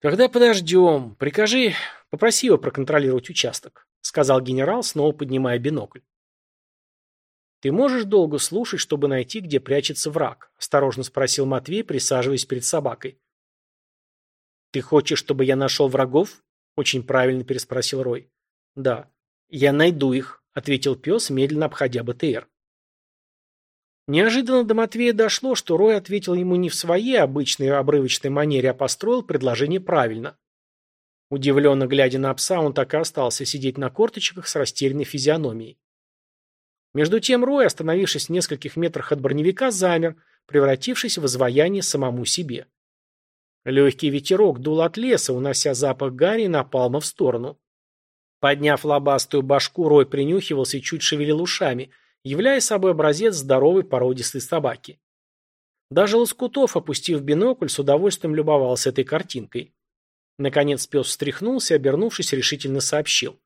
«Когда подождем? Прикажи, попроси его проконтролировать участок», сказал генерал, снова поднимая бинокль. «Ты можешь долго слушать, чтобы найти, где прячется враг?» осторожно спросил Матвей, присаживаясь перед собакой. «Ты хочешь, чтобы я нашел врагов?» очень правильно переспросил Рой. «Да, я найду их», ответил пес, медленно обходя БТР. Неожиданно до Матвея дошло, что Рой ответил ему не в своей обычной обрывочной манере, а построил предложение правильно. Удивленно глядя на пса, он так и остался сидеть на корточках с растерянной физиономией. Между тем Рой, остановившись в нескольких метрах от броневика, замер, превратившись в изваяние самому себе. Легкий ветерок дул от леса, унося запах гари и напалма в сторону. Подняв лобастую башку, Рой принюхивался и чуть шевелил ушами – являя собой образец здоровой породистой собаки. Даже Лоскутов, опустив бинокль, с удовольствием любовался этой картинкой. Наконец пес встряхнулся обернувшись, решительно сообщил.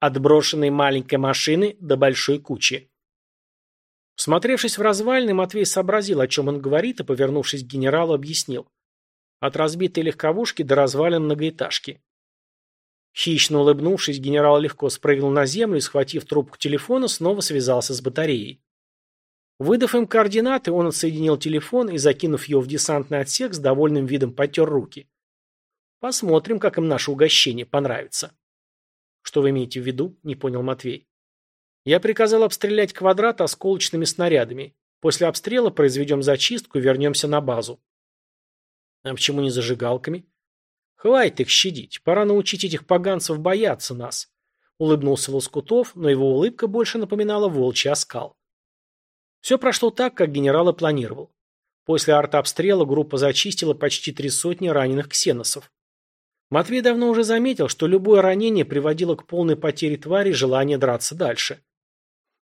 От брошенной маленькой машины до большой кучи. Всмотревшись в развалины, Матвей сообразил, о чем он говорит, и, повернувшись к генералу, объяснил. От разбитой легковушки до развалин многоэтажки. Хищно улыбнувшись, генерал легко спрыгнул на землю и, схватив трубку телефона, снова связался с батареей. Выдав им координаты, он отсоединил телефон и, закинув его в десантный отсек, с довольным видом потер руки. Посмотрим, как им наше угощение понравится. Что вы имеете в виду? Не понял Матвей. Я приказал обстрелять квадрат осколочными снарядами. После обстрела произведем зачистку и вернемся на базу. А почему не зажигалками? Хватит их щадить, пора научить этих поганцев бояться нас. Улыбнулся Лоскутов, но его улыбка больше напоминала волчий оскал. Все прошло так, как генерал и планировал. После артобстрела группа зачистила почти три сотни раненых ксеносов. Матвей давно уже заметил, что любое ранение приводило к полной потере твари и желание драться дальше.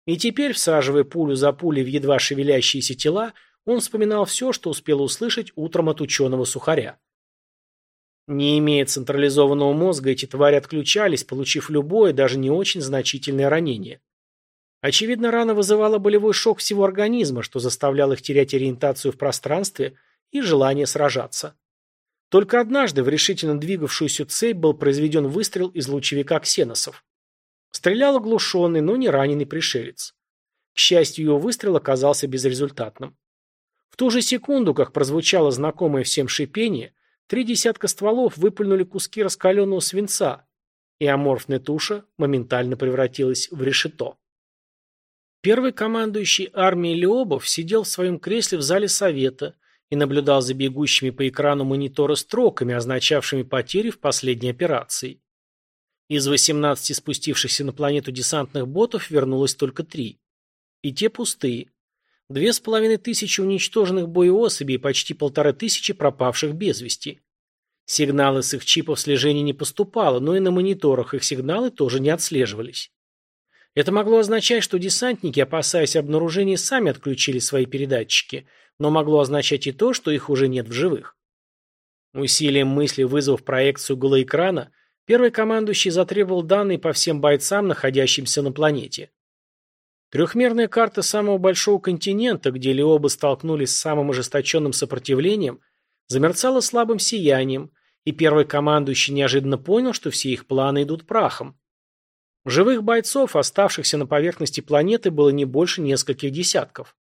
И теперь, всаживая пулю за пулей в едва шевелящиеся тела, он вспоминал все, что успел услышать утром от ученого сухаря. Не имея централизованного мозга, эти твари отключались, получив любое, даже не очень значительное ранение. Очевидно, рана вызывала болевой шок всего организма, что заставляло их терять ориентацию в пространстве и желание сражаться. Только однажды в решительно двигавшуюся цепь был произведен выстрел из лучевика ксеносов. Стрелял оглушенный, но не раненый пришелец. К счастью, его выстрел оказался безрезультатным. В ту же секунду, как прозвучало знакомое всем шипение, Три десятка стволов выпульнули куски раскаленного свинца, и аморфная туша моментально превратилась в решето. Первый командующий армией Леобов сидел в своем кресле в зале совета и наблюдал за бегущими по экрану монитора строками, означавшими потери в последней операции. Из 18 спустившихся на планету десантных ботов вернулось только три. И те пустые. Две с половиной тысячи уничтоженных боеособей и почти полторы тысячи пропавших без вести. Сигналы с их чипов слежения не поступало, но и на мониторах их сигналы тоже не отслеживались. Это могло означать, что десантники, опасаясь обнаружения, сами отключили свои передатчики, но могло означать и то, что их уже нет в живых. Усилием мысли вызвав проекцию голоэкрана, первый командующий затребовал данные по всем бойцам, находящимся на планете. Трехмерная карта самого большого континента, где Леобы столкнулись с самым ожесточенным сопротивлением, замерцала слабым сиянием, и первый командующий неожиданно понял, что все их планы идут прахом. Живых бойцов, оставшихся на поверхности планеты, было не больше нескольких десятков.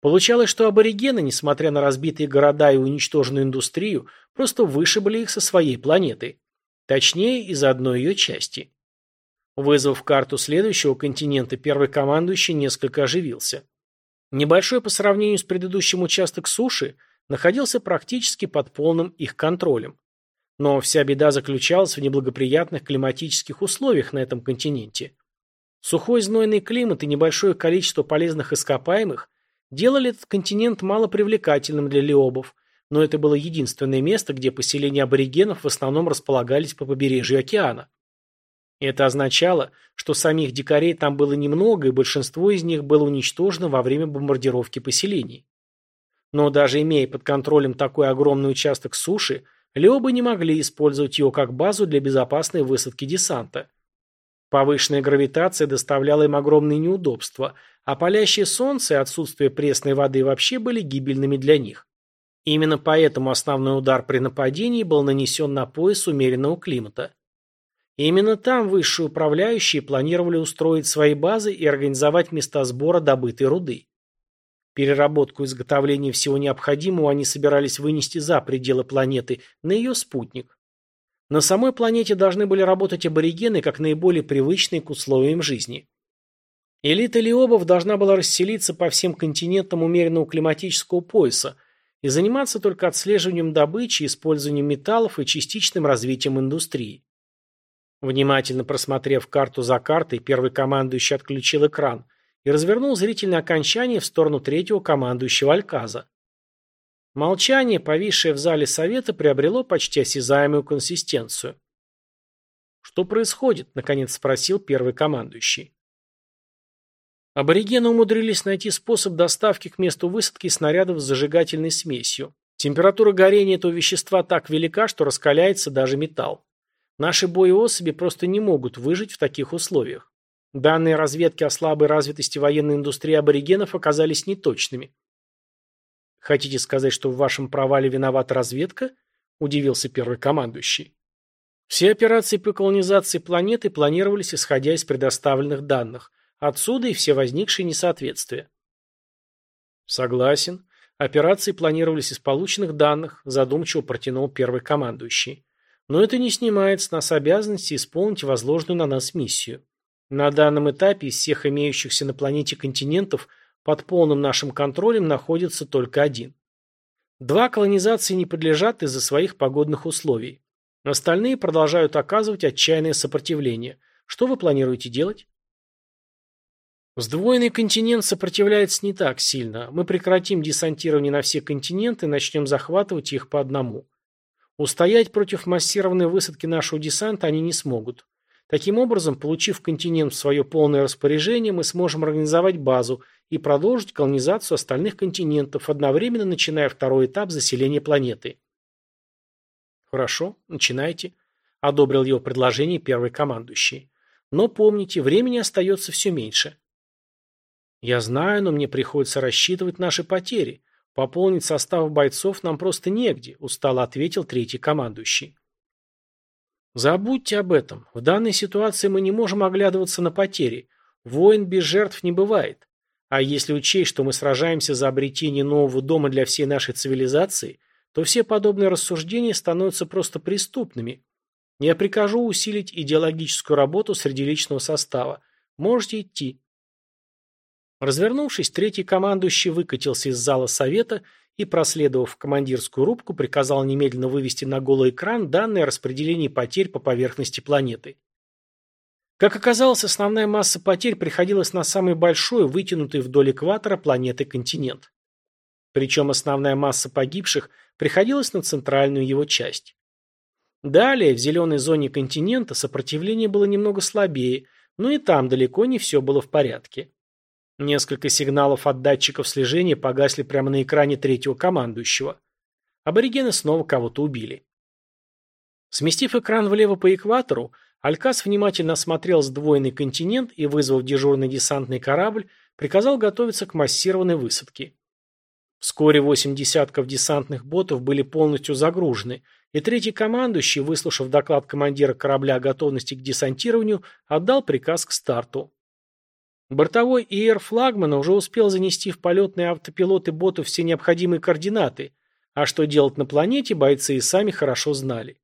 Получалось, что аборигены, несмотря на разбитые города и уничтоженную индустрию, просто вышибли их со своей планеты. Точнее, из одной ее части. Вызвав карту следующего континента, первый командующий несколько оживился. Небольшой по сравнению с предыдущим участок суши находился практически под полным их контролем. Но вся беда заключалась в неблагоприятных климатических условиях на этом континенте. Сухой знойный климат и небольшое количество полезных ископаемых делали этот континент малопривлекательным для леобов, но это было единственное место, где поселения аборигенов в основном располагались по побережью океана. Это означало, что самих дикарей там было немного, и большинство из них было уничтожено во время бомбардировки поселений. Но даже имея под контролем такой огромный участок суши, Леобы не могли использовать его как базу для безопасной высадки десанта. Повышенная гравитация доставляла им огромные неудобства, а палящее солнце и отсутствие пресной воды вообще были гибельными для них. Именно поэтому основной удар при нападении был нанесен на пояс умеренного климата. Именно там высшие управляющие планировали устроить свои базы и организовать места сбора добытой руды. Переработку и изготовление всего необходимого они собирались вынести за пределы планеты, на ее спутник. На самой планете должны были работать аборигены как наиболее привычные к условиям жизни. Элита Лиобов должна была расселиться по всем континентам умеренного климатического пояса и заниматься только отслеживанием добычи, использованием металлов и частичным развитием индустрии. Внимательно просмотрев карту за картой, первый командующий отключил экран и развернул зрительное окончание в сторону третьего командующего Альказа. Молчание, повисшее в зале совета, приобрело почти осязаемую консистенцию. «Что происходит?» – наконец спросил первый командующий. Аборигены умудрились найти способ доставки к месту высадки снарядов с зажигательной смесью. Температура горения этого вещества так велика, что раскаляется даже металл. Наши боеособи просто не могут выжить в таких условиях. Данные разведки о слабой развитости военной индустрии аборигенов оказались неточными. «Хотите сказать, что в вашем провале виновата разведка?» – удивился первый командующий. Все операции по колонизации планеты планировались исходя из предоставленных данных. Отсюда и все возникшие несоответствия. Согласен. Операции планировались из полученных данных, задумчиво протянул первый командующий. Но это не снимает с нас обязанности исполнить возложенную на нас миссию. На данном этапе из всех имеющихся на планете континентов под полным нашим контролем находится только один. Два колонизации не подлежат из-за своих погодных условий. Остальные продолжают оказывать отчаянное сопротивление. Что вы планируете делать? Сдвоенный континент сопротивляется не так сильно. Мы прекратим десантирование на все континенты и начнем захватывать их по одному. Устоять против массированной высадки нашего десанта они не смогут. Таким образом, получив континент в свое полное распоряжение, мы сможем организовать базу и продолжить колонизацию остальных континентов, одновременно начиная второй этап заселения планеты. Хорошо, начинайте, одобрил его предложение первый командующий. Но помните, времени остается все меньше. Я знаю, но мне приходится рассчитывать наши потери. Пополнить состав бойцов нам просто негде, устало ответил третий командующий. Забудьте об этом. В данной ситуации мы не можем оглядываться на потери. Войн без жертв не бывает. А если учесть, что мы сражаемся за обретение нового дома для всей нашей цивилизации, то все подобные рассуждения становятся просто преступными. Я прикажу усилить идеологическую работу среди личного состава. Можете идти. Развернувшись, третий командующий выкатился из зала совета и, проследовав в командирскую рубку, приказал немедленно вывести на голый экран данные о распределении потерь по поверхности планеты. Как оказалось, основная масса потерь приходилась на самый большой, вытянутый вдоль экватора планеты континент. Причем основная масса погибших приходилась на центральную его часть. Далее, в зеленой зоне континента сопротивление было немного слабее, но и там далеко не все было в порядке. Несколько сигналов от датчиков слежения погасли прямо на экране третьего командующего. Аборигены снова кого-то убили. Сместив экран влево по экватору, Алькас внимательно осмотрел сдвоенный континент и, вызвав дежурный десантный корабль, приказал готовиться к массированной высадке. Вскоре восемь десятков десантных ботов были полностью загружены, и третий командующий, выслушав доклад командира корабля о готовности к десантированию, отдал приказ к старту. Бортовой ИР флагмана уже успел занести в полетные автопилоты ботов все необходимые координаты, а что делать на планете, бойцы и сами хорошо знали.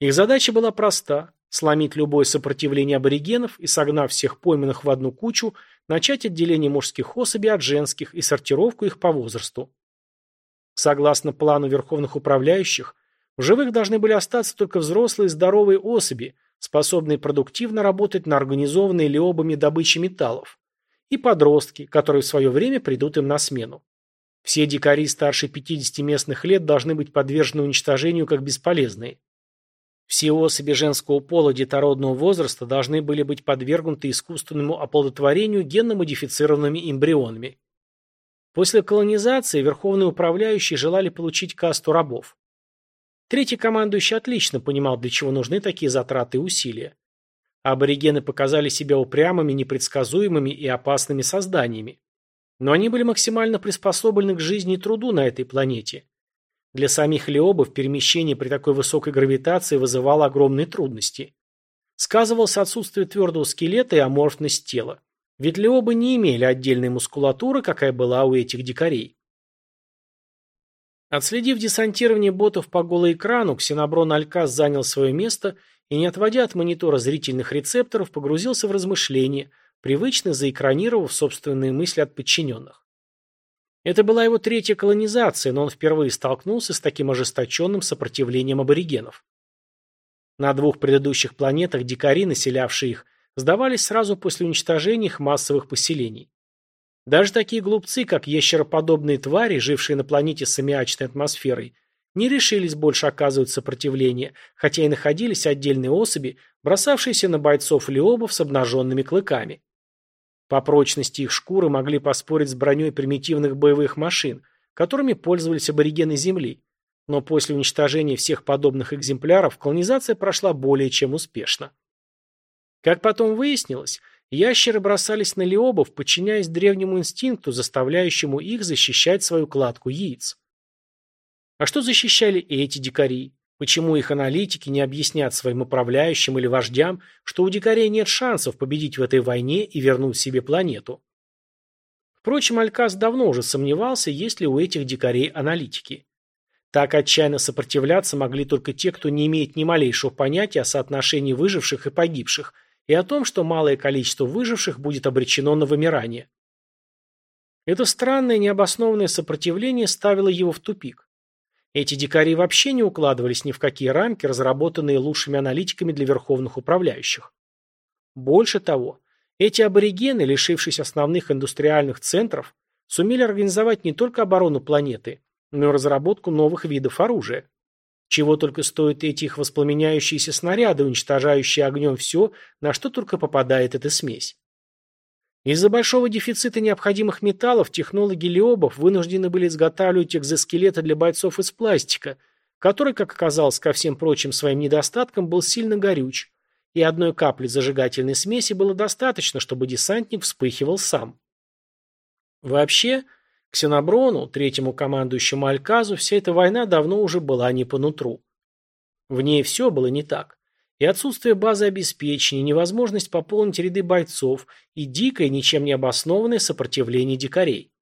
Их задача была проста – сломить любое сопротивление аборигенов и, согнав всех пойманных в одну кучу, начать отделение мужских особей от женских и сортировку их по возрасту. Согласно плану верховных управляющих, в живых должны были остаться только взрослые здоровые особи – способные продуктивно работать на организованной леобами добыче металлов, и подростки, которые в свое время придут им на смену. Все дикари старше 50 местных лет должны быть подвержены уничтожению как бесполезные. Все особи женского пола детородного возраста должны были быть подвергнуты искусственному оплодотворению генно-модифицированными эмбрионами. После колонизации верховные управляющие желали получить касту рабов. Третий командующий отлично понимал, для чего нужны такие затраты и усилия. Аборигены показали себя упрямыми, непредсказуемыми и опасными созданиями. Но они были максимально приспособлены к жизни и труду на этой планете. Для самих леобов перемещение при такой высокой гравитации вызывало огромные трудности. Сказывалось отсутствие твердого скелета и аморфность тела. Ведь леобы не имели отдельной мускулатуры, какая была у этих дикарей. Отследив десантирование ботов по голоэкрану, ксеноброн Алькас занял свое место и, не отводя от монитора зрительных рецепторов, погрузился в размышления, привычно заэкранировав собственные мысли от подчиненных. Это была его третья колонизация, но он впервые столкнулся с таким ожесточенным сопротивлением аборигенов. На двух предыдущих планетах дикари, населявшие их, сдавались сразу после уничтожения их массовых поселений. Даже такие глупцы, как ящероподобные твари, жившие на планете с аммиачной атмосферой, не решились больше оказывать сопротивление, хотя и находились отдельные особи, бросавшиеся на бойцов леобов с обнаженными клыками. По прочности их шкуры могли поспорить с броней примитивных боевых машин, которыми пользовались аборигены Земли, но после уничтожения всех подобных экземпляров колонизация прошла более чем успешно. Как потом выяснилось, ящеры бросались на леобов, подчиняясь древнему инстинкту, заставляющему их защищать свою кладку яиц. А что защищали эти дикари? Почему их аналитики не объяснят своим управляющим или вождям, что у дикарей нет шансов победить в этой войне и вернуть себе планету? Впрочем, Алькас давно уже сомневался, есть ли у этих дикарей аналитики. Так отчаянно сопротивляться могли только те, кто не имеет ни малейшего понятия о соотношении выживших и погибших, и о том, что малое количество выживших будет обречено на вымирание. Это странное необоснованное сопротивление ставило его в тупик. Эти дикари вообще не укладывались ни в какие рамки, разработанные лучшими аналитиками для верховных управляющих. Больше того, эти аборигены, лишившись основных индустриальных центров, сумели организовать не только оборону планеты, но и разработку новых видов оружия. Чего только стоят эти их воспламеняющиеся снаряды, уничтожающие огнем все, на что только попадает эта смесь. Из-за большого дефицита необходимых металлов технологи Леобов вынуждены были изготавливать экзоскелеты для бойцов из пластика, который, как оказалось, ко всем прочим своим недостаткам, был сильно горюч, и одной капли зажигательной смеси было достаточно, чтобы десантник вспыхивал сам. Вообще, Ксеноброну, третьему командующему Альказу, вся эта война давно уже была не по нутру. В ней все было не так и отсутствие базы обеспечения, невозможность пополнить ряды бойцов и дикое, ничем не обоснованное сопротивление дикарей.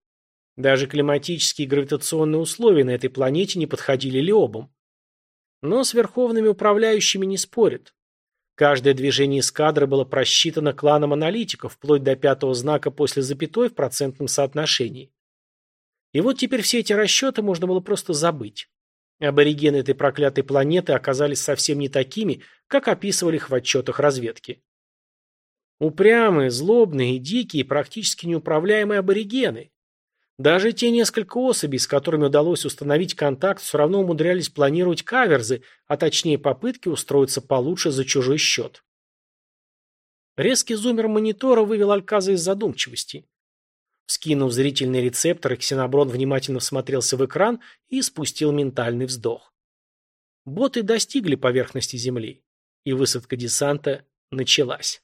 Даже климатические и гравитационные условия на этой планете не подходили Леобам. Но с верховными управляющими не спорят. Каждое движение эскадры было просчитано кланом аналитиков, вплоть до пятого знака после запятой в процентном соотношении. И вот теперь все эти расчеты можно было просто забыть. Аборигены этой проклятой планеты оказались совсем не такими, как описывали их в отчетах разведки. Упрямые, злобные, дикие, практически неуправляемые аборигены. Даже те несколько особей, с которыми удалось установить контакт, все равно умудрялись планировать каверзы, а точнее попытки устроиться получше за чужой счет. Резкий зумер монитора вывел Альказа из задумчивости. Вскинув зрительный рецептор, Ксеноброн внимательно всмотрелся в экран и спустил ментальный вздох. Боты достигли поверхности Земли, и высадка десанта началась.